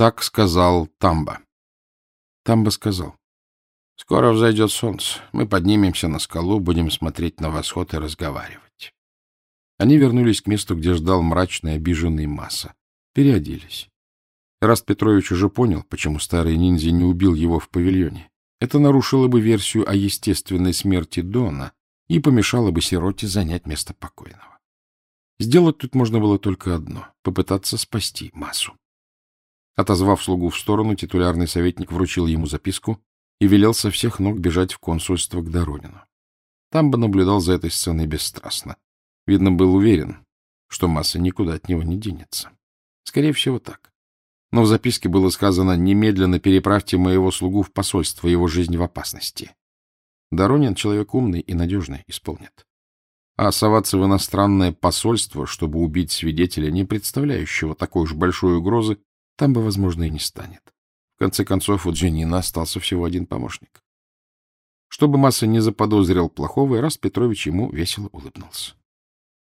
Так сказал Тамба. Тамба сказал. Скоро взойдет солнце. Мы поднимемся на скалу, будем смотреть на восход и разговаривать. Они вернулись к месту, где ждал мрачный обиженный масса. Переоделись. Раст Петрович уже понял, почему старый ниндзя не убил его в павильоне. Это нарушило бы версию о естественной смерти Дона и помешало бы сироте занять место покойного. Сделать тут можно было только одно — попытаться спасти массу. Отозвав слугу в сторону, титулярный советник вручил ему записку и велел со всех ног бежать в консульство к Доронину. Там бы наблюдал за этой сценой бесстрастно. Видно, был уверен, что масса никуда от него не денется. Скорее всего, так. Но в записке было сказано «немедленно переправьте моего слугу в посольство, его жизнь в опасности». Доронин — человек умный и надежный, исполнит. А соваться в иностранное посольство, чтобы убить свидетеля, не представляющего такой уж большой угрозы, там бы, возможно, и не станет. В конце концов, у Дженина остался всего один помощник. Чтобы Масса не заподозрил плохого, раз Петрович ему весело улыбнулся.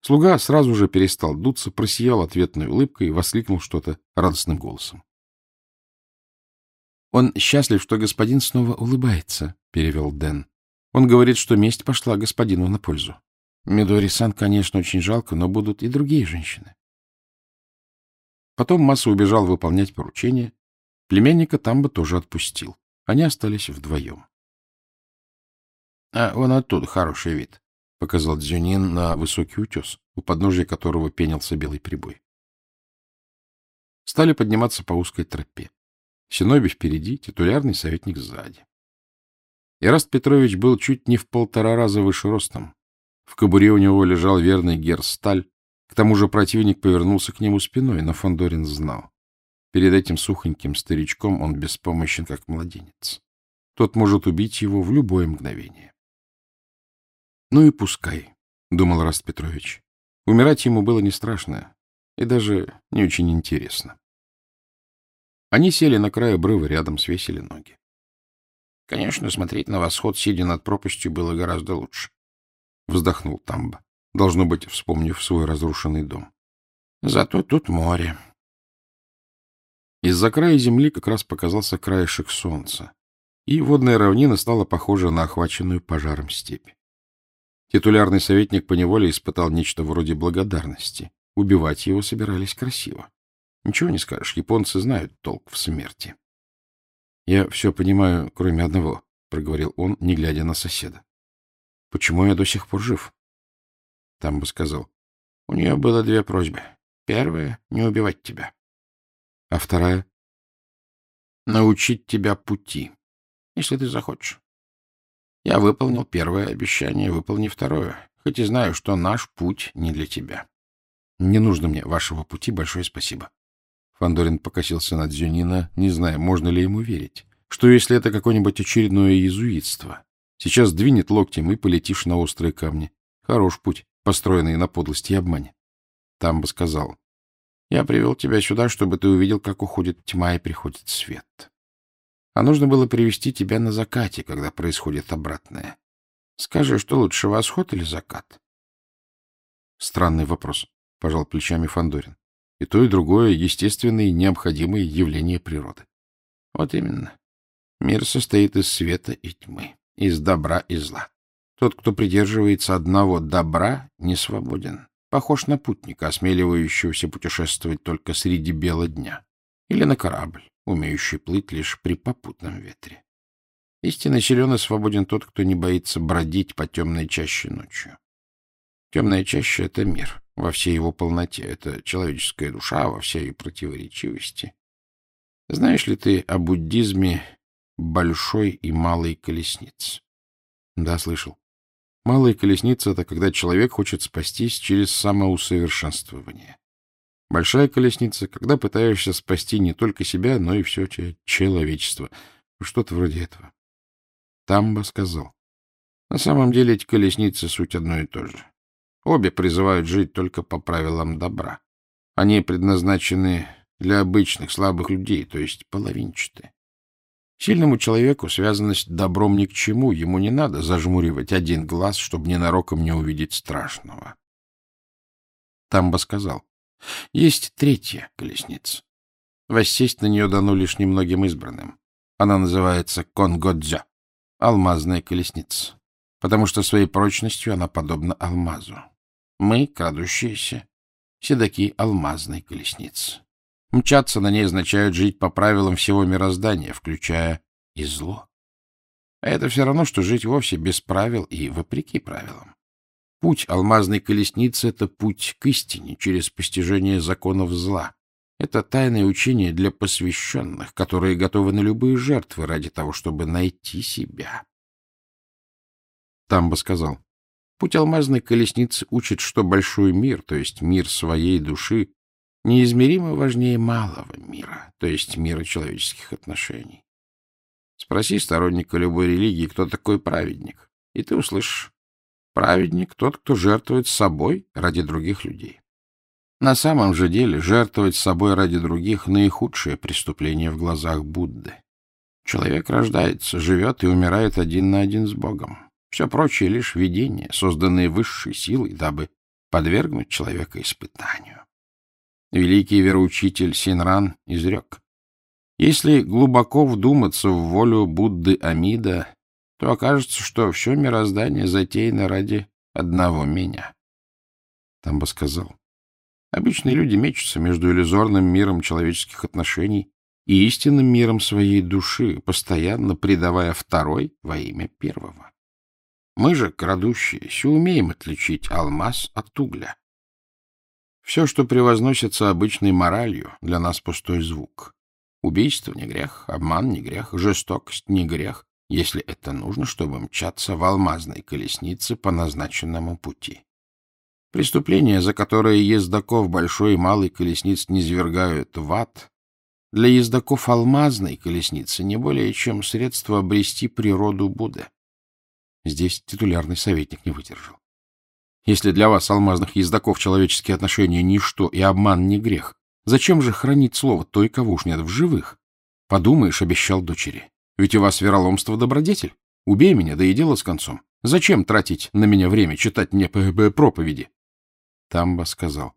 Слуга сразу же перестал дуться, просиял ответной улыбкой и воскликнул что-то радостным голосом. — Он счастлив, что господин снова улыбается, — перевел Дэн. Он говорит, что месть пошла господину на пользу. Мидори-сан, конечно, очень жалко, но будут и другие женщины. Потом Масса убежал выполнять поручение. Племянника Тамба тоже отпустил. Они остались вдвоем. — А вон оттуда хороший вид, — показал Дзюнин на высокий утес, у подножия которого пенился белый прибой. Стали подниматься по узкой тропе. Синоби впереди, титулярный советник сзади. Ираст Петрович был чуть не в полтора раза выше ростом. В кобуре у него лежал верный герсталь. К тому же противник повернулся к нему спиной, но Фандорин знал. Перед этим сухоньким старичком он беспомощен, как младенец. Тот может убить его в любое мгновение. Ну и пускай, — думал Раст Петрович. Умирать ему было не страшно и даже не очень интересно. Они сели на край обрыва, рядом свесили ноги. Конечно, смотреть на восход, сидя над пропастью, было гораздо лучше. Вздохнул Тамба, должно быть, вспомнив свой разрушенный дом. Зато тут море. Из-за края земли как раз показался краешек солнца, и водная равнина стала похожа на охваченную пожаром степь. Титулярный советник поневоле испытал нечто вроде благодарности. Убивать его собирались красиво. Ничего не скажешь, японцы знают толк в смерти. — Я все понимаю, кроме одного, — проговорил он, не глядя на соседа. — Почему я до сих пор жив? Там бы сказал. — У нее было две просьбы. Первая — не убивать тебя. А вторая? — Научить тебя пути, если ты захочешь. Я выполнил первое обещание, выполни второе, хоть и знаю, что наш путь не для тебя. Не нужно мне вашего пути, большое спасибо. Фандорин покосился на Дзюнина, не зная, можно ли ему верить. Что, если это какое-нибудь очередное иезуитство? Сейчас двинет локтем и полетишь на острые камни. Хорош путь, построенный на подлости и обмане. Там бы сказал. Я привел тебя сюда, чтобы ты увидел, как уходит тьма и приходит свет а нужно было привести тебя на закате, когда происходит обратное. Скажи, что лучше, восход или закат? Странный вопрос, — пожал плечами Фандорин. И то, и другое — естественные необходимые явления природы. Вот именно. Мир состоит из света и тьмы, из добра и зла. Тот, кто придерживается одного добра, не свободен. Похож на путника, осмеливающегося путешествовать только среди бела дня. Или на корабль, умеющий плыть лишь при попутном ветре. Истинно силен и свободен тот, кто не боится бродить по темной чаще ночью. Темная чаще — это мир во всей его полноте, это человеческая душа во всей ее противоречивости. Знаешь ли ты о буддизме большой и малой колесниц? Да, слышал. Малая колесница — это когда человек хочет спастись через самоусовершенствование. Большая колесница, когда пытаешься спасти не только себя, но и все человечество. Что-то вроде этого. Тамба сказал. На самом деле эти колесницы суть одно и то же. Обе призывают жить только по правилам добра. Они предназначены для обычных слабых людей, то есть половинчатые. Сильному человеку связанность добром ни к чему, ему не надо зажмуривать один глаз, чтобы ненароком не увидеть страшного. Тамба сказал. Есть третья колесница. Воссесть на нее дано лишь немногим избранным. Она называется Конгодзё — алмазная колесница, потому что своей прочностью она подобна алмазу. Мы, крадущиеся, седаки алмазной колесницы. Мчаться на ней означает жить по правилам всего мироздания, включая и зло. А это все равно, что жить вовсе без правил и вопреки правилам. Путь алмазной колесницы — это путь к истине через постижение законов зла. Это тайное учение для посвященных, которые готовы на любые жертвы ради того, чтобы найти себя. Тамба сказал, путь алмазной колесницы учит, что большой мир, то есть мир своей души, неизмеримо важнее малого мира, то есть мира человеческих отношений. Спроси сторонника любой религии, кто такой праведник, и ты услышишь. Праведник — тот, кто жертвует собой ради других людей. На самом же деле жертвовать собой ради других — наихудшее преступление в глазах Будды. Человек рождается, живет и умирает один на один с Богом. Все прочее — лишь видения, созданные высшей силой, дабы подвергнуть человека испытанию. Великий вероучитель Синран изрек. Если глубоко вдуматься в волю Будды Амида, то окажется, что все мироздание затеяно ради одного меня. Тамба сказал. Обычные люди мечутся между иллюзорным миром человеческих отношений и истинным миром своей души, постоянно предавая второй во имя первого. Мы же, крадущиеся, умеем отличить алмаз от угля. Все, что превозносится обычной моралью, для нас пустой звук. Убийство не грех, обман не грех, жестокость не грех, если это нужно, чтобы мчаться в алмазной колеснице по назначенному пути. Преступления, за которые ездаков большой и малой колесниц низвергают в ад, для ездаков алмазной колесницы не более чем средство обрести природу Будды. Здесь титулярный советник не выдержал. Если для вас, алмазных ездаков, человеческие отношения — ничто и обман не грех, зачем же хранить слово той, кого уж нет в живых? Подумаешь, обещал дочери. Ведь у вас вероломство добродетель. Убей меня, да и дело с концом. Зачем тратить на меня время, читать мне проповеди? Тамба сказал.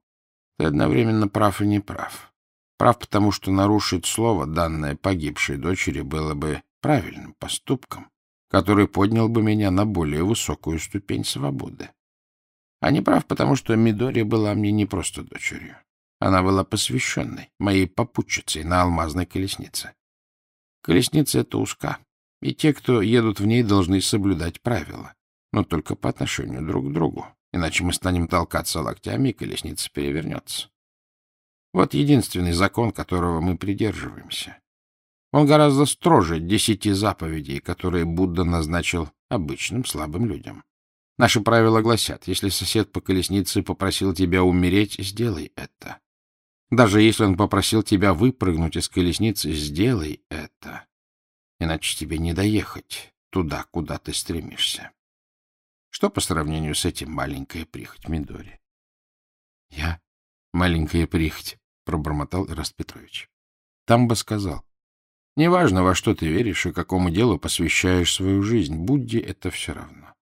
Ты одновременно прав и не прав. Прав, потому что нарушить слово, данное погибшей дочери, было бы правильным поступком, который поднял бы меня на более высокую ступень свободы. А не прав, потому что Мидори была мне не просто дочерью. Она была посвященной, моей попутчицей на алмазной колеснице. Колесница эта узка, и те, кто едут в ней, должны соблюдать правила, но только по отношению друг к другу, иначе мы станем толкаться локтями, и колесница перевернется. Вот единственный закон, которого мы придерживаемся. Он гораздо строже десяти заповедей, которые Будда назначил обычным слабым людям. Наши правила гласят, если сосед по колеснице попросил тебя умереть, сделай это. Даже если он попросил тебя выпрыгнуть из колесницы, сделай это. Иначе тебе не доехать туда, куда ты стремишься. Что по сравнению с этим маленькая прихоть Мидори? — Я маленькая прихоть, — пробормотал Ираст Петрович. Тамба сказал. — Неважно, во что ты веришь и какому делу посвящаешь свою жизнь, Будде это все равно.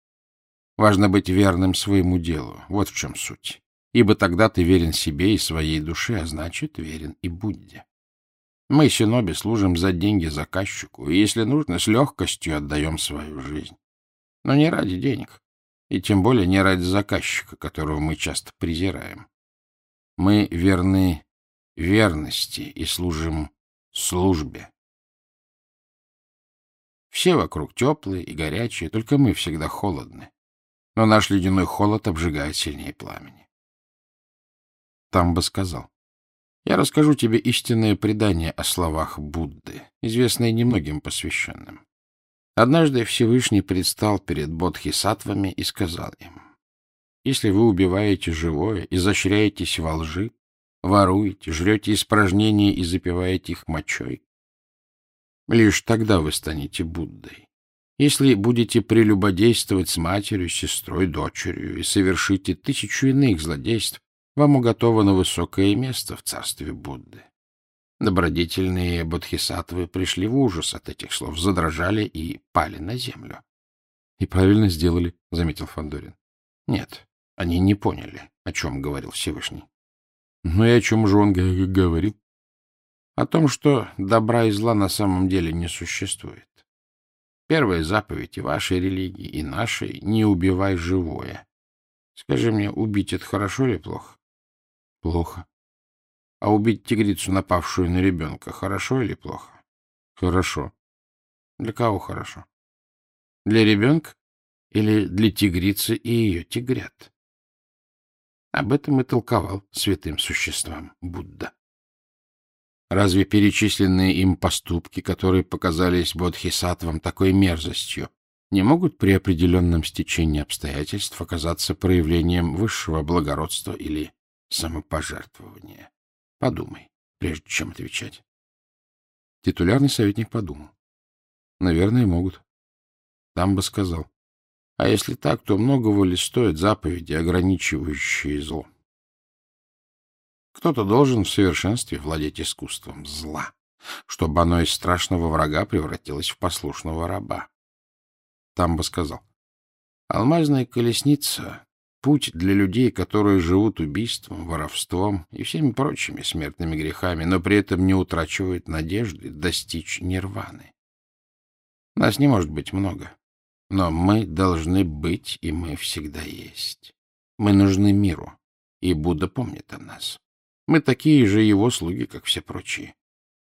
Важно быть верным своему делу. Вот в чем суть. Ибо тогда ты верен себе и своей душе, а значит, верен и Будде. Мы, синоби, служим за деньги заказчику, и, если нужно, с легкостью отдаем свою жизнь. Но не ради денег, и тем более не ради заказчика, которого мы часто презираем. Мы верны верности и служим службе. Все вокруг теплые и горячие, только мы всегда холодны но наш ледяной холод обжигает сильнее пламени. Тамба сказал, «Я расскажу тебе истинное предание о словах Будды, известное немногим посвященным. Однажды Всевышний предстал перед бодхисаттвами и сказал им, «Если вы убиваете живое, изощряетесь во лжи, воруете, жрете испражнения и запиваете их мочой, лишь тогда вы станете Буддой. Если будете прелюбодействовать с матерью, сестрой, дочерью и совершите тысячу иных злодейств, вам уготовано высокое место в царстве Будды. Добродетельные бодхисаттвы пришли в ужас от этих слов, задрожали и пали на землю. — И правильно сделали, — заметил Фандорин. Нет, они не поняли, о чем говорил Всевышний. — Ну и о чем же он говорил? О том, что добра и зла на самом деле не существует. Первая заповедь и вашей религии, и нашей — не убивай живое. Скажи мне, убить — это хорошо или плохо? Плохо. А убить тигрицу, напавшую на ребенка, хорошо или плохо? Хорошо. Для кого хорошо? Для ребенка или для тигрицы и ее тигрят? Об этом и толковал святым существам Будда. Разве перечисленные им поступки, которые показались Бодхисаттвам такой мерзостью, не могут при определенном стечении обстоятельств оказаться проявлением высшего благородства или самопожертвования? Подумай, прежде чем отвечать. Титулярный советник подумал. Наверное, могут. Там бы сказал. А если так, то многого ли стоят заповеди, ограничивающие зло? Кто-то должен в совершенстве владеть искусством зла, чтобы оно из страшного врага превратилось в послушного раба. Там бы сказал. Алмазная колесница — путь для людей, которые живут убийством, воровством и всеми прочими смертными грехами, но при этом не утрачивают надежды достичь нирваны. Нас не может быть много. Но мы должны быть, и мы всегда есть. Мы нужны миру, и Будда помнит о нас. Мы такие же его слуги, как все прочие.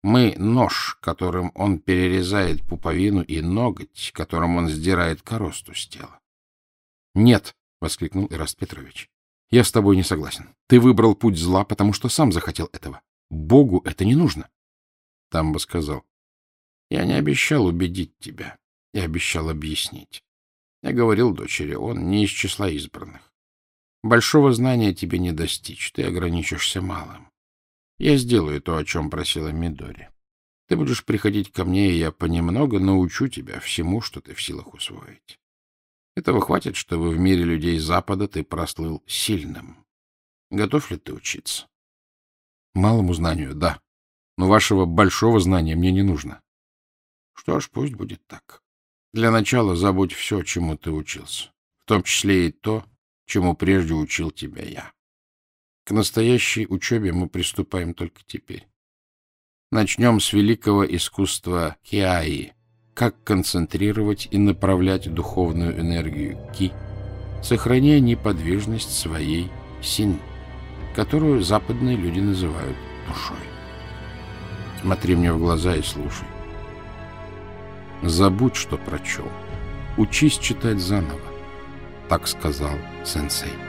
Мы — нож, которым он перерезает пуповину, и ноготь, которым он сдирает коросту с тела. — Нет, — воскликнул Ираст Петрович, — я с тобой не согласен. Ты выбрал путь зла, потому что сам захотел этого. Богу это не нужно. Тамба сказал, — Я не обещал убедить тебя. Я обещал объяснить. Я говорил дочери, он не из числа избранных. Большого знания тебе не достичь, ты ограничишься малым. Я сделаю то, о чем просила Мидори. Ты будешь приходить ко мне, и я понемногу научу тебя всему, что ты в силах усвоить. Этого хватит, чтобы в мире людей Запада ты прослыл сильным. Готов ли ты учиться? Малому знанию — да. Но вашего большого знания мне не нужно. Что ж, пусть будет так. Для начала забудь все, чему ты учился, в том числе и то, чему прежде учил тебя я. К настоящей учебе мы приступаем только теперь. Начнем с великого искусства киаи, как концентрировать и направлять духовную энергию ки, сохраняя неподвижность своей син, которую западные люди называют душой. Смотри мне в глаза и слушай. Забудь, что прочел. Учись читать заново, так сказал сенсей.